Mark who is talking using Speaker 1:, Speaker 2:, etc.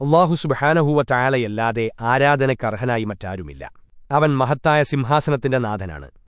Speaker 1: അള്ളാഹു സുബഹാനഹൂവ ചായാലയല്ലാതെ ആരാധനക്കർഹനായി മറ്റാരുമില്ല. അവൻ മഹത്തായ സിംഹാസനത്തിന്റെ നാഥനാണ്.